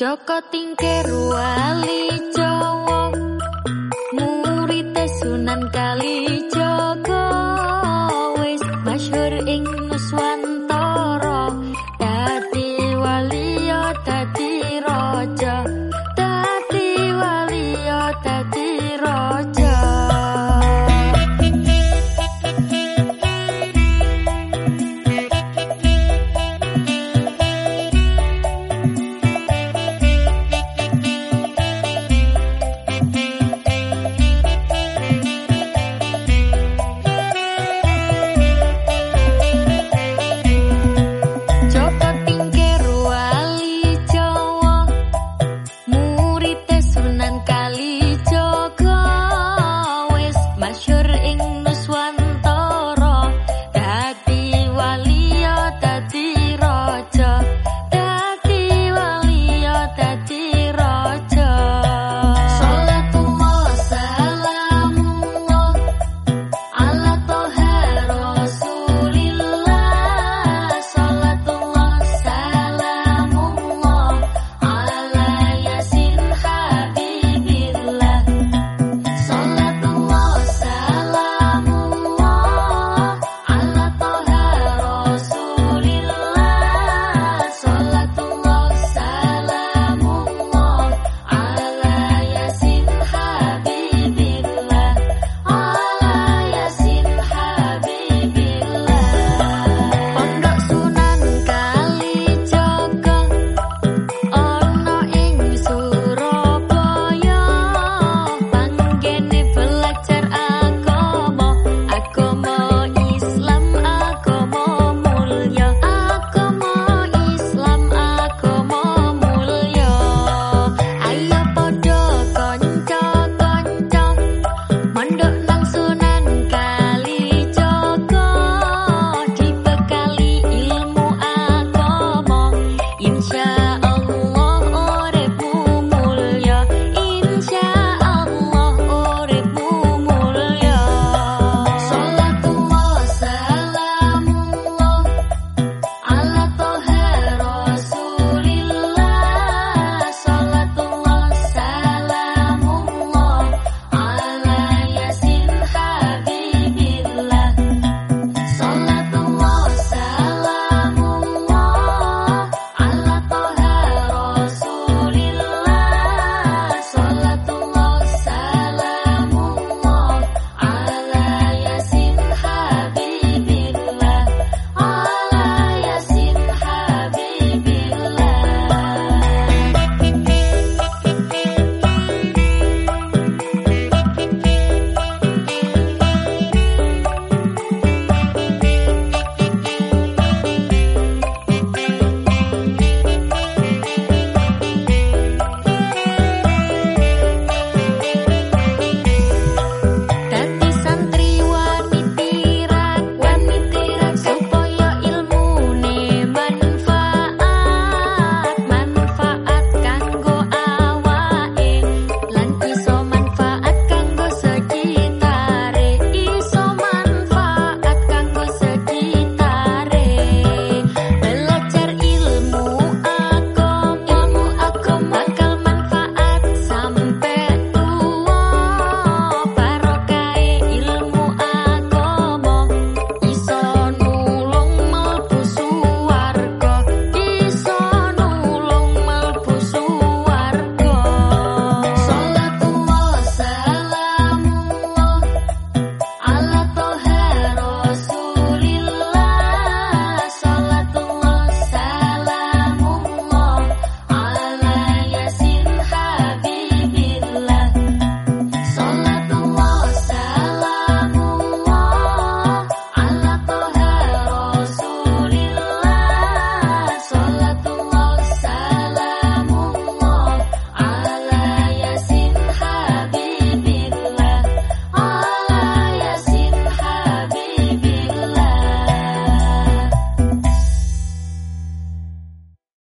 Joko tingkir wali